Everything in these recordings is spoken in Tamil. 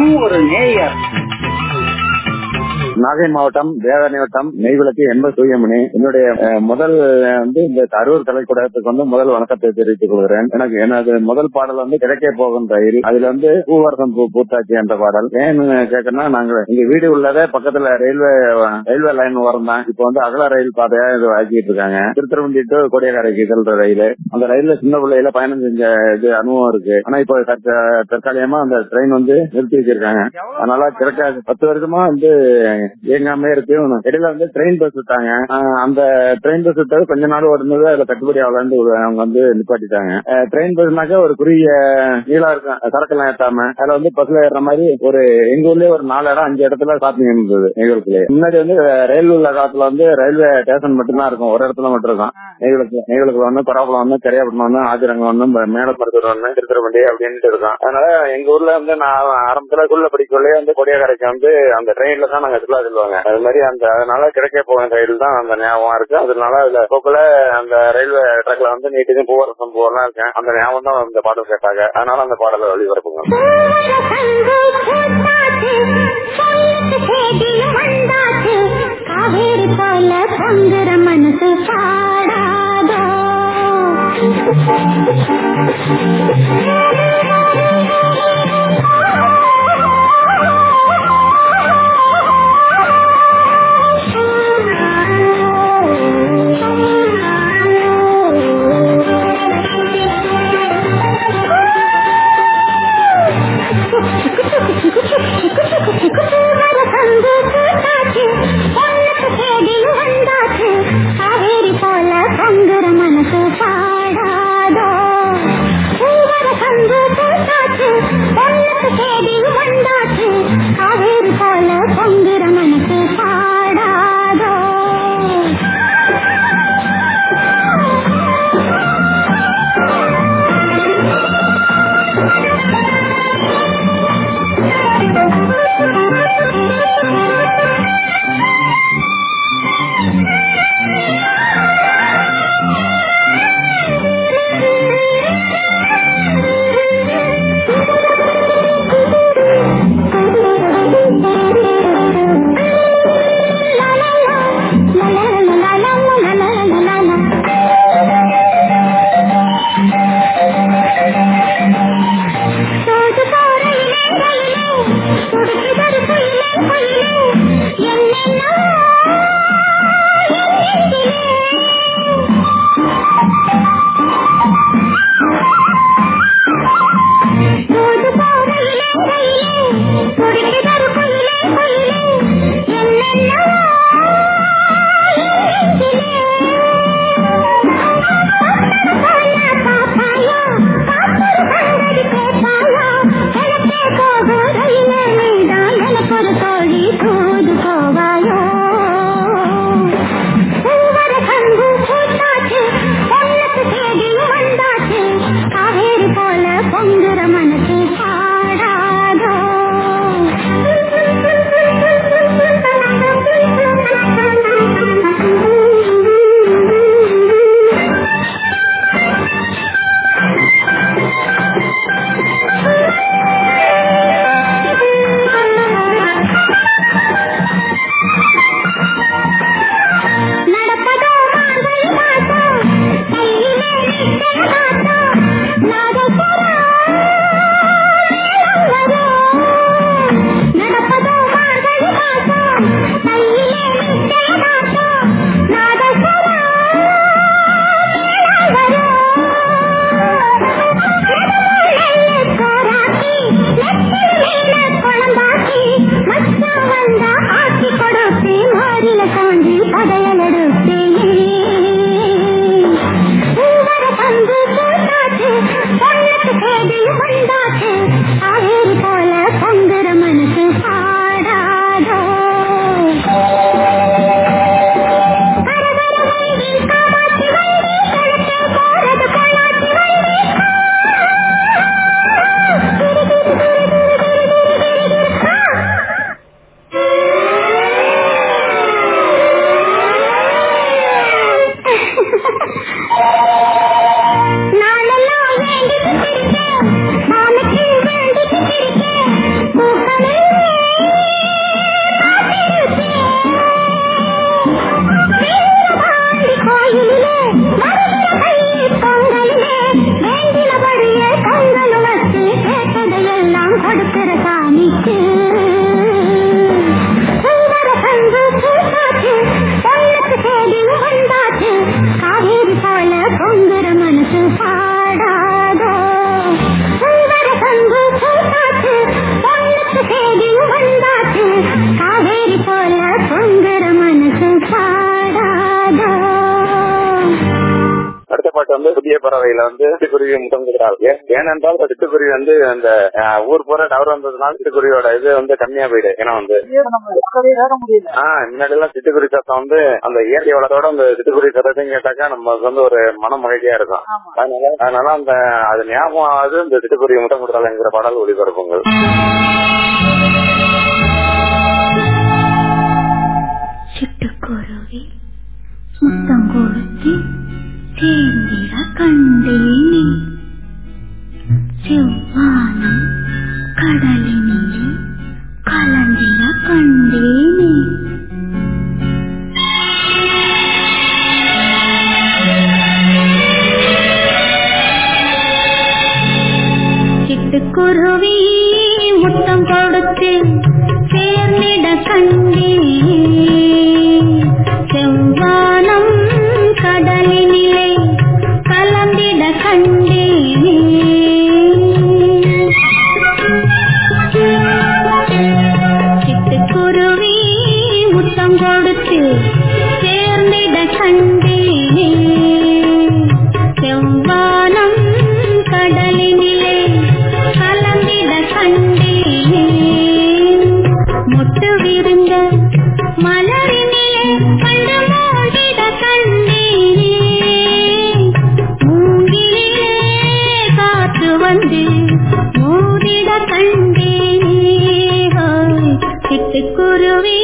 நம் ஒரு நேயர். நாகை மாவட்டம் வேதாரணி வட்டம் நெய்விளக்கு என்ப தூயமணி என்னுடைய முதல் வந்து இந்த கரூர் கலைக்கூடத்துக்கு வந்து முதல் வணக்கத்தை தெரிவித்துக் கொள்கிறேன். எனக்கு எனது முதல் பாடல் வந்து கிடைக்கே போகும் ரயில் அதுல வந்து பூவரசம் பூ பூத்தாச்சி என்ற பாடல். ஏன்னு கேட்கணும்னா நாங்க எங்க வீடு உள்ளதே பக்கத்துல ரயில்வே ரயில்வே லைன் வரம் தான். இப்ப வந்து அகல ரயில் பாதையா இது ஆக்கிட்டு இருக்காங்க. திருத்திரவண்டி டு கொடியக்காரைக்கு செல்ற ரயில். அந்த ரயில்ல சின்ன பிள்ளையில பயணம் செஞ்ச இது அனுபவம் இருக்கு. ஆனா இப்போ தற்காலிகமா அந்த ட்ரெயின் வந்து நிறுத்தி வச்சிருக்காங்க. அதனால கிழக்க பத்து வருஷமா வந்து இயங்காம இருக்கு. இடையில வந்து ட்ரெயின் பஸ் விட்டாங்க. அந்த ட்ரெயின் பஸ் விட்டது கொஞ்ச நாள் ஓடுனது அதுல கட்டுப்படி ஆகலான்னு அவங்க வந்து நிப்பாட்டிட்டாங்க. ட்ரெயின் பஸ்னாக்க ஒரு குறுகிய நீளா இருக்கும். சரக்கெல்லாம் ஏத்தாம. அதுல வந்து பஸ்ல ஏற மாதிரி ஒரு எங்க ஊர்லயே ஒரு நாலு இடம் அஞ்சு இடத்துல ஸ்டாப்பிங் இருந்தது நெய்களுக்குள்ளே முன்னாடி வந்து ரயில் உள்ள காலத்துல வந்து ரயில்வே ஸ்டேஷன் மட்டும்தான் இருக்கும். ஒரு இடத்துல மட்டும் இருக்கும். நெய்களுக்கு நெய்களுக்கு ஒண்ணு பராபலம் ஒண்ணு கரையாப்பட்டினம் ஒண்ணு ஆதிரங்கம் ஒண்ணு மேலமருத்தூர் ஒண்ணு திருத்திரப்பண்டி அப்படின்ட்டு இருக்கும். அதனால எங்க ஊர்ல வந்து நான் ஆரம்பத்துல ஸ்கூல்ல படிக்கலே வந்து கொடியக்கரைக்கு வந்து அந்த ட்ரெயின்ல தான் நாங்க சுற்றுலா சொல்லுவாங்க. அது மாதிரி அந்த அதனால கிடைக்க போன ரயில் தான் அந்த ஞாபகம் இருக்கு. அதனால அதுல போக்குல அந்த ரயில்வே ட்ராக்ல வந்து நீட்டுக்கும் பூவரசம் பூவெல்லாம் இருக்கேன். அந்த ஞாபகம் தான் அந்த பாடல் கேட்டாங்க அதனால அந்த பாடலை வழிபரப்புங்க காவேரி போல தங்குற மனசு பாடாதோ பறவையில வந்து சிட்டுக்குருவி முட்டம் கொடுக்குறாங்க ஏனென்றால் சிட்டுக்குருவி வந்து அந்த ஊர் பூரா டவர் வந்ததுனால சிட்டுக்குருவியோட இது வந்து கம்மியா போயிடு. ஏன்னா வந்து ஆஹ் முன்னாடி எல்லாம் சிட்டுக்குருவி சத்தம் வந்து அந்த இயற்கை வளத்தோட அந்த சிட்டுக்குருவி சத்தத்தையும் கேட்டாக்கா நமக்கு வந்து ஒரு மன மகிழ்ச்சியா இருக்கும். அதனால அதனால அந்த அது ஞாபகம் ஆகுது இந்த சிட்டுக்குருவி முட்டம் கொடுக்குறாங்கிற பாடல் ஒளிபரப்புங்கள் சிட்டுக்குருவி வந்து மூடிட கண்டே சிட்டுக்குருவி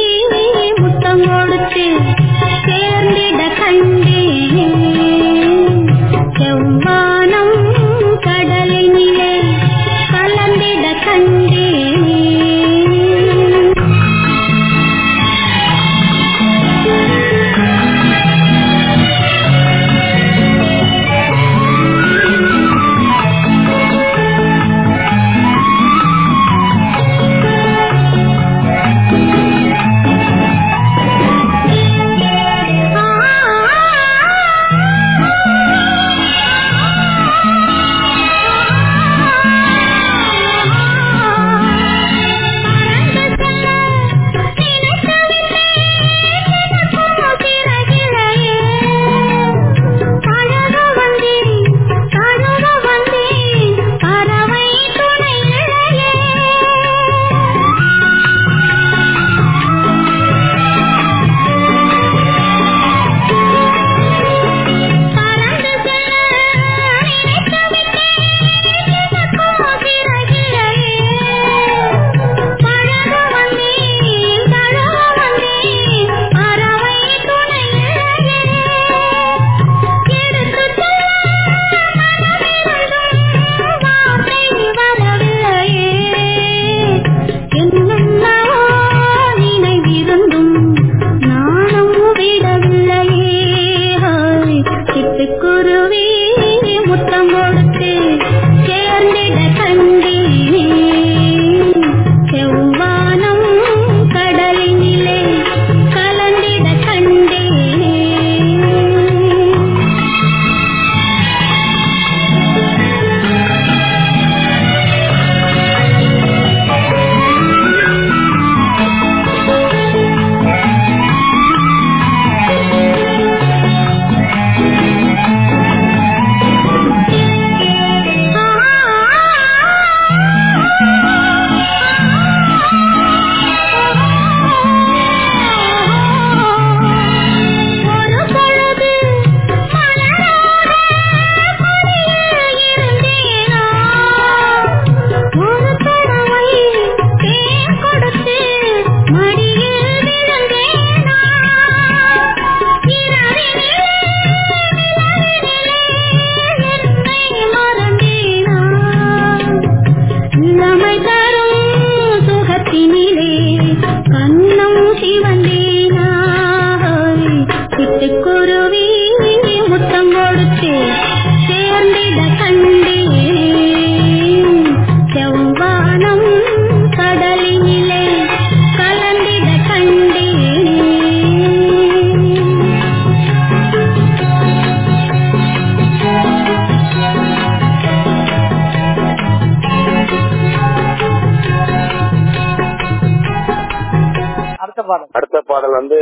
பாடல். அடுத்த பாடல் வந்து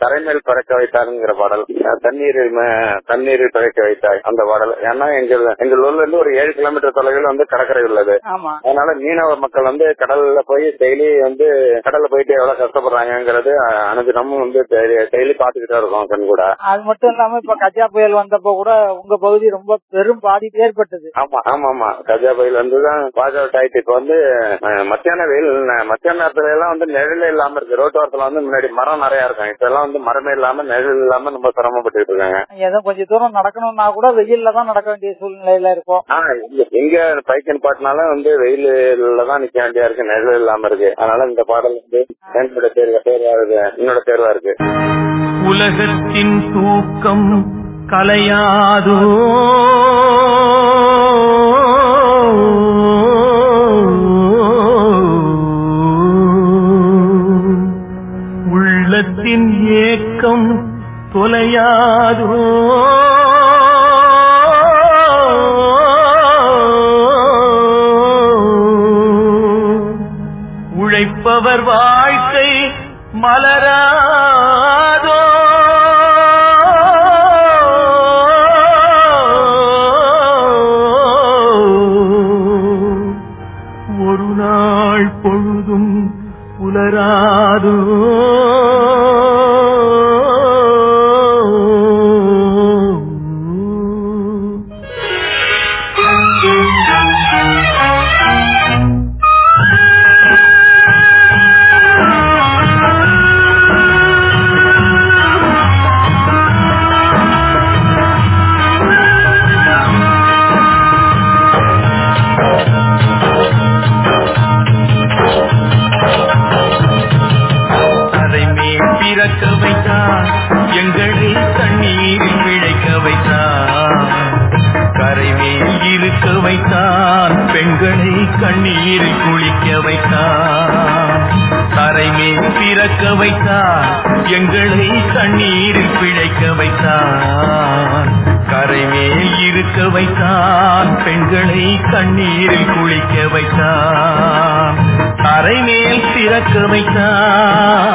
தரைமேல் பறக்க வைத்தாருங்கிற பாடல். தண்ணீரில் ம- தண்ணீரில் பறக்க வைத்தாய் அந்த பாடல். ஏன்னா எங்கள் எங்கள் ஊர்ல இருந்து ஒரு ஏழு கிலோமீட்டர் தொலைவில் வந்து கடற்கரை உள்ளது. அதனால மீனவ மக்கள் வந்து கடல்ல போய் டெய்லி வந்து கடல்ல போயிட்டு எவ்வளவு கஷ்டப்படுறாங்கிறது அனுதினமும் வந்து டெய்லி பாத்துக்கிட்டே இருக்கோம் கண் கூட. அது மட்டும் இல்லாம இப்ப கஜா புயல் வந்தப்போ கூட உங்க பகுதி ரொம்ப பெரும் பாதிப்பு ஏற்பட்டது. ஆமா ஆமா ஆமா. கஜா புயல் வந்துதான் அவுட் ஆயிட்டு. இப்ப வந்து மத்தியான வெயில் மத்தியான நேரத்துல எல்லாம் வந்து நிழலே இல்லாம இருக்கு. ரோட்டோரத்துல வந்து முன்னாடி மரம் நிறைய இருக்கும். இப்ப எல்லாம் வந்து மரமே இல்லாம நிழல் இல்லாம ரொம்ப சிரமப்பட்டு இருக்காங்க. ஏதோ கொஞ்சம் தூரம் நடக்கணும்னா கூட வெயில்ல தான் நடக்க வேண்டிய சூழ்நிலையில இருக்கும். எங்க பைக்கன் பாட்டினாலும் வந்து வெயில்ல தான் நிக்க வேண்டியா இருக்கு நிழல் இல்லாம இருக்கு. அதனால இந்த பாடல் வந்து என்னோட தேர்வா தேர்வா இருக்கு. என்னோட தேர்வா இருக்கு. உலகத்தின் தூக்கம் கலையாதோ. உள்ளத்தின் ஏக்கம் தொலையாதோ? உழைப்பவர் வாழ்க்கை மலராதோ? ஒரு நாள் பொழுதும் புலரா கண்ணீரில் குளிக்க வைத்தார். தரைமே பிறக்க வைத்தார். எங்களை தண்ணீரில் பிழைக்க வைத்தார். கரைமேல் இருக்க வைத்தான் பெண்களை கண்ணீரில் குளிக்க வைத்தான் கரை திறக்க வைத்தான்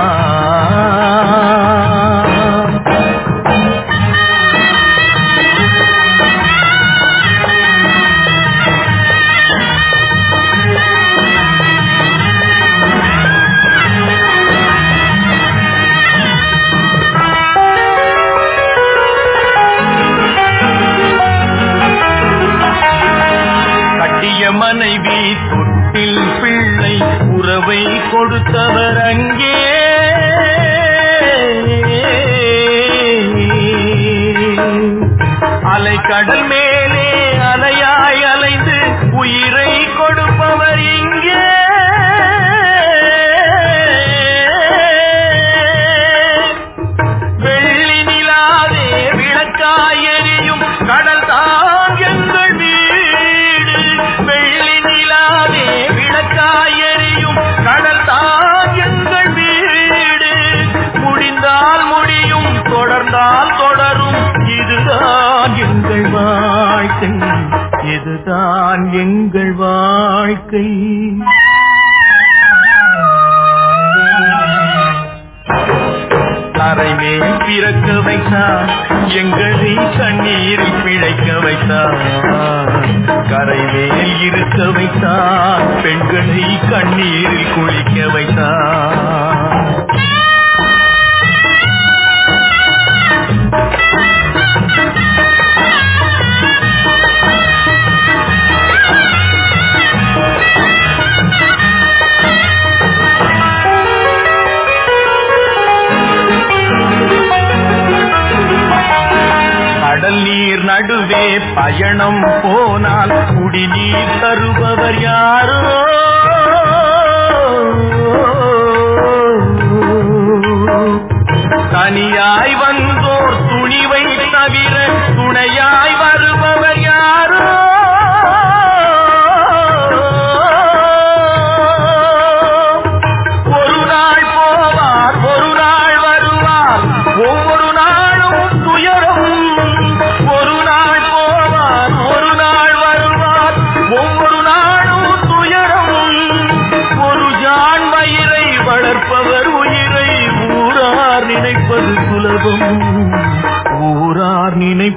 கடல் மேல் எங்களை தண்ணீரில் பிழைக்க வைத்தார். கரைவேல் இருக்க வைத்தார். பெண்களை கண்ணீரில் குளிக்க வைத்தார். பயணம் போனால் குடிநீர் தருபவர் யாரோ? தனியாய் வந்தோர்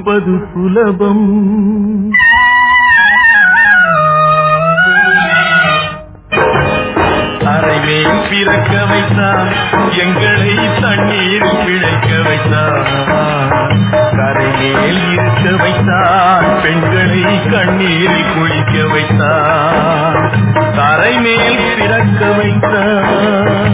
கொடுப்பது சுலபம். அறைமேல் பிறக்க வைத்தார் எங்களை தண்ணீர் பிழைக்க வைத்தார் கரைமேல் இருக்க வைத்தார் பெண்களை கண்ணீரில் குளிக்க வைத்தார் கரைமேல் பிறக்க வைத்தார்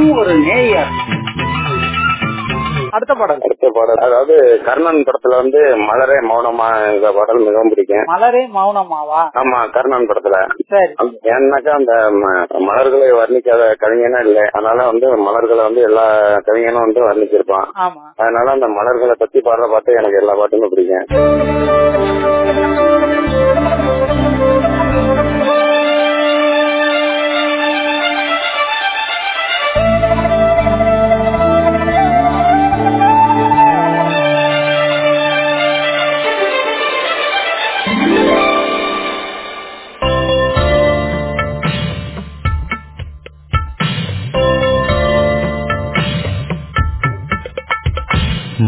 தினம் ஒரு நேயர். அடுத்த பாடல். அடுத்த பாடல். அதாவது கர்ணன் படத்துல வந்து மலரே மௌனமா இந்த பாடல் மிகவும் பிடிக்கும். மலரே மௌனமாவா? ஆமா கர்ணன் படத்துல. ஏன்னாக்கா அந்த மலர்களை வர்ணிக்காத கவிஞனும் இல்லை. அதனால வந்து மலர்களை வந்து எல்லா கவிஞனும் வந்து வர்ணிச்சிருப்பான். ஆமா. அதனால அந்த மலர்களை பத்தி பாடுற பாட்டு எனக்கு எல்லா பாட்டுமே பிடிக்கும்.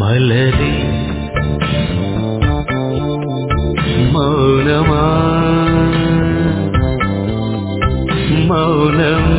மலரே மௌனமா மௌனமே வேதமா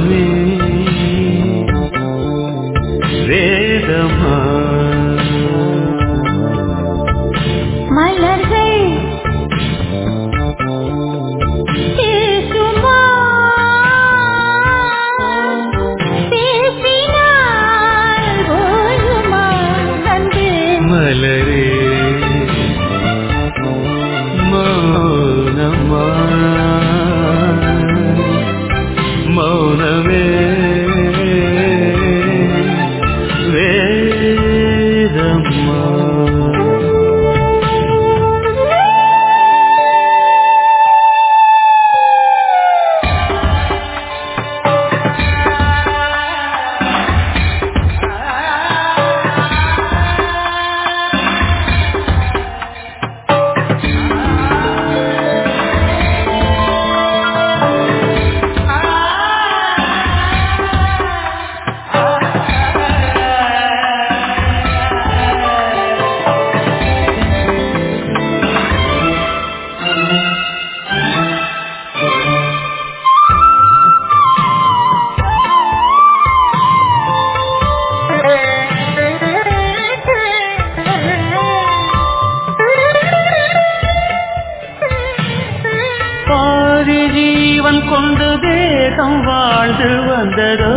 பாதி ஜீவன் கொண்டு தேசம் வாழ்ந்து வந்ததோ?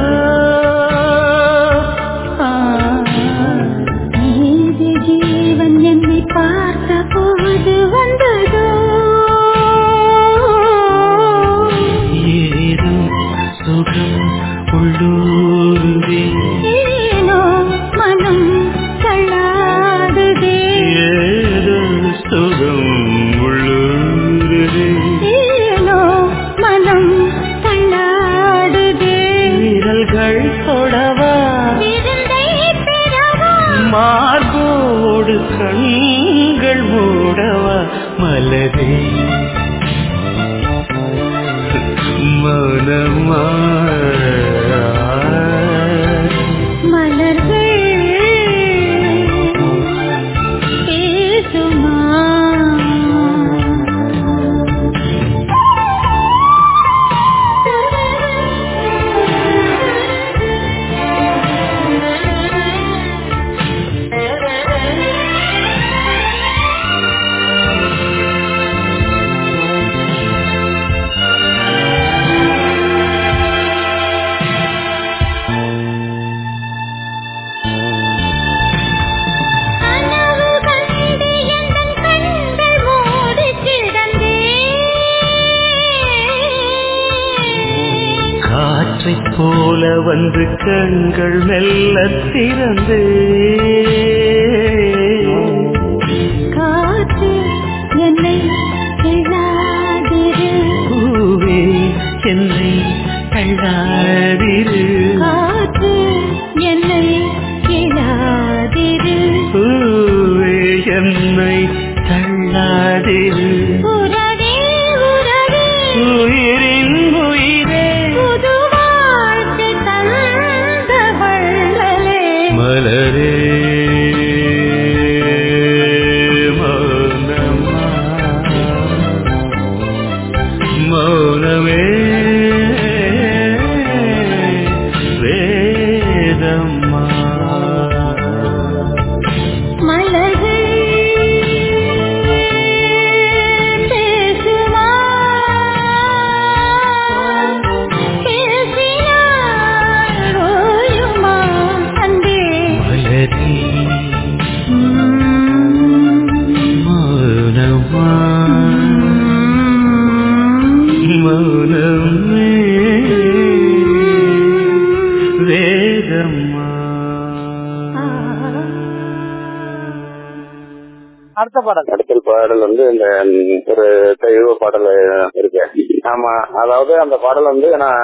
பாடல் வந்து நான்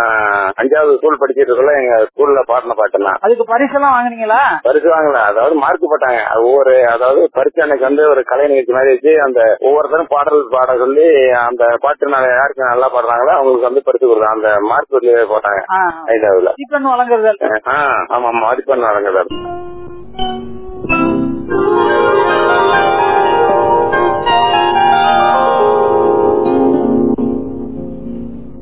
அஞ்சாவது ஸ்கூல் படிச்சிட்டு இருக்கல எங்க ஸ்கூல்ல பாடின பாட்டு தான் அதுக்கு பரிசெல்லாம் வாங்குனீங்களா? பரிசு வாங்கல. அதாவது மார்க் போட்டாங்க. ஒவ்வொரு அதாவது பரிசு அன்னைக்கு வந்து ஒரு கலை நிகழ்ச்சி மாதிரி வச்சு அந்த ஒவ்வொருத்தரும் பாடல் பாட சொல்லி அந்த பாட்டு நான் யாருக்கு நல்லா பாடுறாங்களோ அவங்களுக்கு வந்து பரிசு கொடுத்தாங்க அந்த மார்க் போட்டாங்க. ஐந்தாவதுல தீபன் வழங்குறது ஆமா மதிப்பெண் வழங்குதார்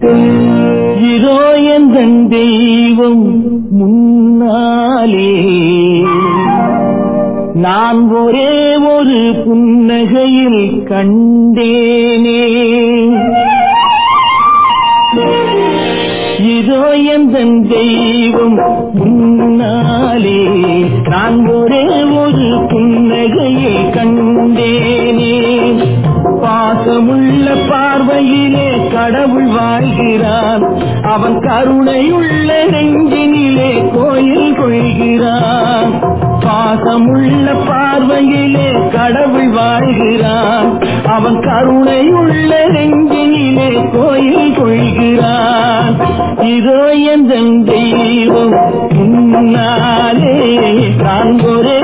இதோ எந்த தெய்வம் முன்னாலே. நான் ஒரே ஒரு புன்னகையில் கண்டேனே. இதோ எந்த தெய்வம் முன்னாலே. நான் ஒரே ஒரு புன்னகையை கண்டேனே. பாசமுள்ள பார்வையிலே கடவுள் வாழ் அவன் கருணையுள்ள நெஞ்சினிலே கோயில் கொள்கிறான். பாசமுள்ள பார்வையிலே கடவுள் வாழ்கிறான். அவன் கருணையுள்ள நெஞ்சினிலே கோயில் கொள்கிறான். இதோ எந்த தெய்வம் முன்னாலே நான் ஒரே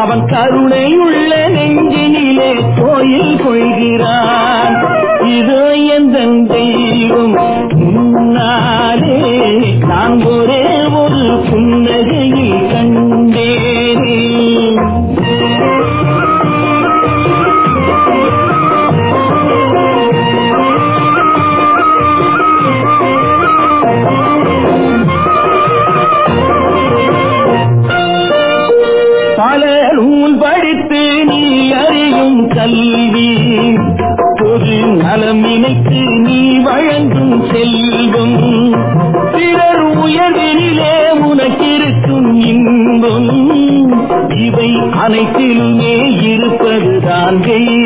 அவன் கருணை உள்ள நெஞ்சினிலே கோயில் கொள்கிறான். இதோ இவை அனைத்திலுமே இருப்பதுதான் தெய்வம்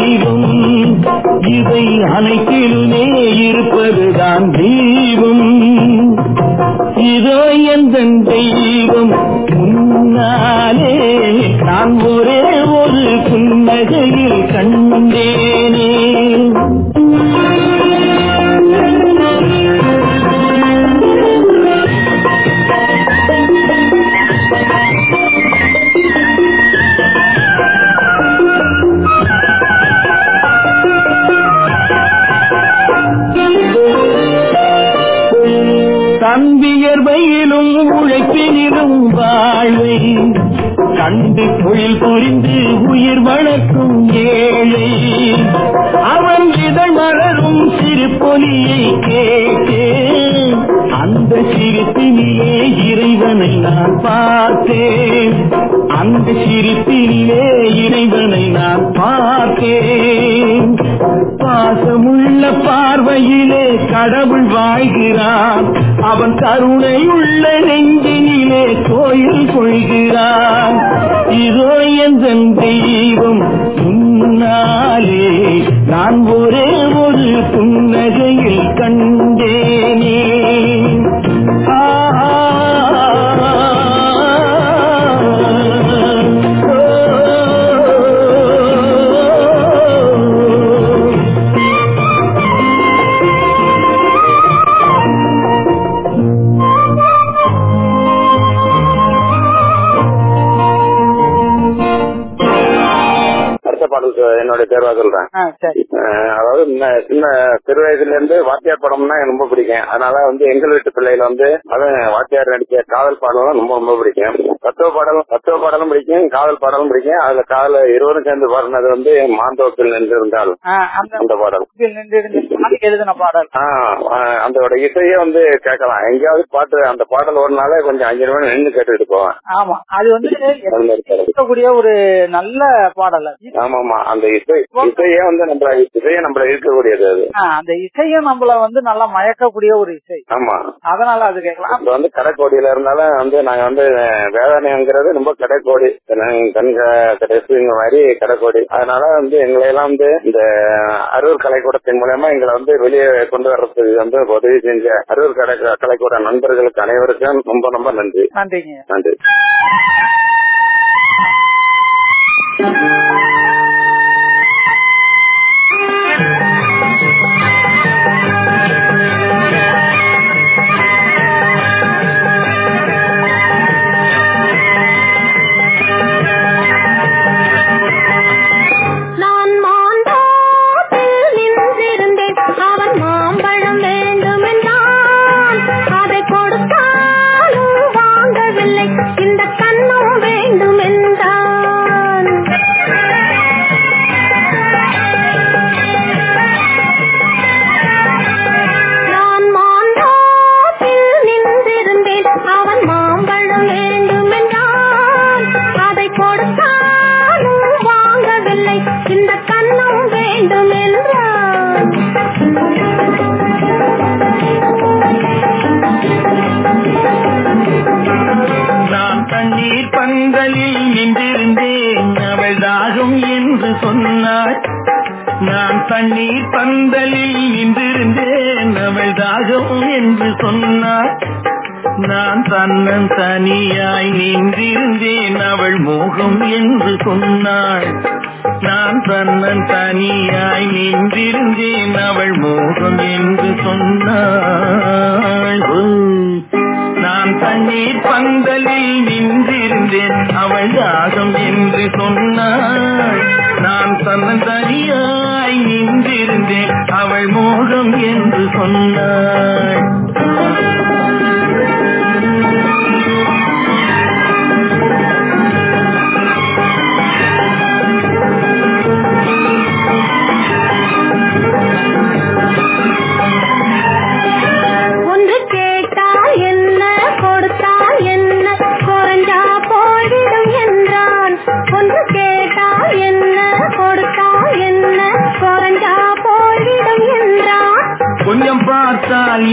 என்னுடைய தேர்வா சொல்றேன் ஆ, சரி அஹ் அதாவது சின்ன சின்ன சிறு வயதுல இருந்து வாத்தியார் படம்னா எனக்கு ரொம்ப பிடிக்கும். அதனால வந்து எங்கள் வீட்டு பிள்ளையில வந்து அதுவும் வாத்தியார் நடிச்ச காதல் பாடலும் ரொம்ப ரொம்ப பிடிக்கும். தத்துவ பாடலும் தத்துவ பாடலும் பிடிக்கும் காதல் பாடலும் பிடிக்கும். அதுல காதல இருவரும் சேர்ந்து பாடினது வந்து மாந்தோப்பில் நின்று இருந்தால் ஆ, அந்த பாடல். எழுதின பாடல். அதோட இசையே வந்து கேட்கலாம். எங்கேயாவது பாட்டு அந்த பாடல் ஒரு நாளே கொஞ்சம் அஞ்சு நிமிடம் நின்று கேட்டுட்டு போவேன். ஆமா. அது வந்து. இருக்கக்கூடிய ஒரு நல்ல பாடல். ஆமா ஆமா அந்த இசை இசையே வந்து நம்மள இசையே நம்மள இருக்கக்கூடியது அது. அந்த இசையும் நம்மள வந்து நல்லா மயக்கக்கூடிய ஒரு இசை. ஆமா. அதனால அது கேட்கலாம். இப்ப வந்து கடைக்கோடியில இருந்தாலும் வந்து நாங்க வந்து வேதாரண்யங்கிறது ரொம்ப கடைக்கோடி. கண்க கடைசிங்க மாதிரி கடைக்கோடி. அதனால வந்து எங்களை எல்லாம் வந்து இந்த அரூர் கலைக்கூடத்தின் மூலயமா எங்களை வந்து வெளியே கொண்டு வர்றதுக்கு வந்து உதவி செஞ்ச அரூர் கடை கலைக்கூட நண்பர்களுக்கு அனைவருக்கும் ரொம்ப ரொம்ப நன்றி. நன்றிங்க. நன்றி. நான் நான் தண்ணீர் பந்தலில் நின்றிருந்தேன். அவள் தாகம் என்று சொன்னார். நான் தன்னன் தனியாய் நின்றிருந்தேன். அவள் மோகம் என்று சொன்னாள். நான் தன்னன் தனியாய் நின்றிருந்தேன். அவள் மோகம் என்று சொன்னாள். நான் தண்ணீர் பந்தலில் நின்றிருந்தேன். அவள் யாகம் என்று சொன்னாள். நான் தன்னந்தனியாய் நின்றிருந்தேன். அவள் மோகம் என்று சொன்னாள்.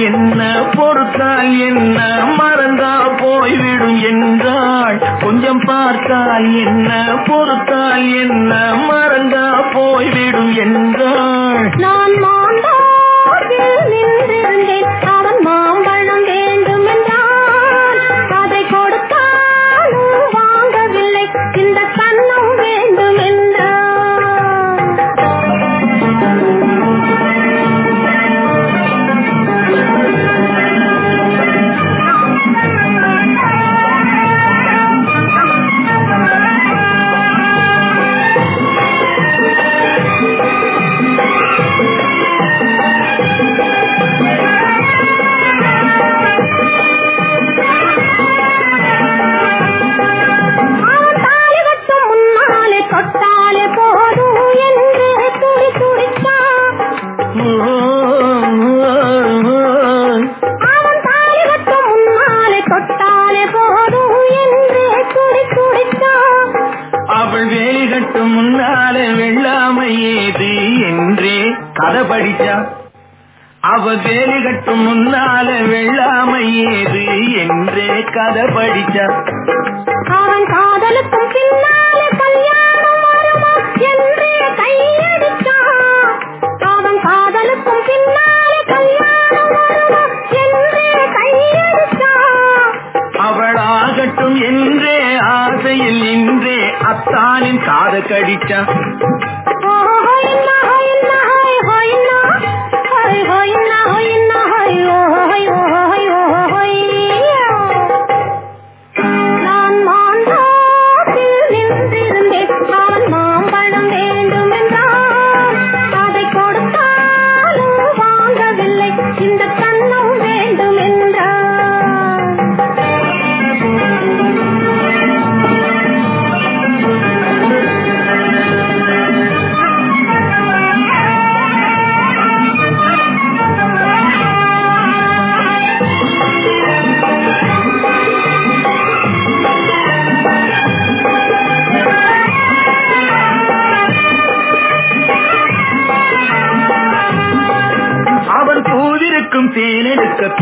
என்ன பொறுத்தால் என்ன? மறந்தா போய்விடும் என்றாள். கொஞ்சம் பார்த்தால் என்ன பொறுத்தால் என்ன? அவ வேலி கட்டும் முன்னால வெள்ளாமை ஏது என்றே கதை படிச்சா அவன் காதலுக்கும் பின்னாலே கல்யாணம் வருமா என்றே கையடிச்சான் அவன் காதலுக்கும் பின்னாலே கல்யாணம் வருமா என்றே கையடிச்சான் அவளாகட்டும் என்றே ஆசையில் நின்றே அத்தானின் காத கடிச்சா நான்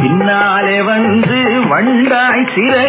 பின்னாலே வந்து வண்டாய் சிறை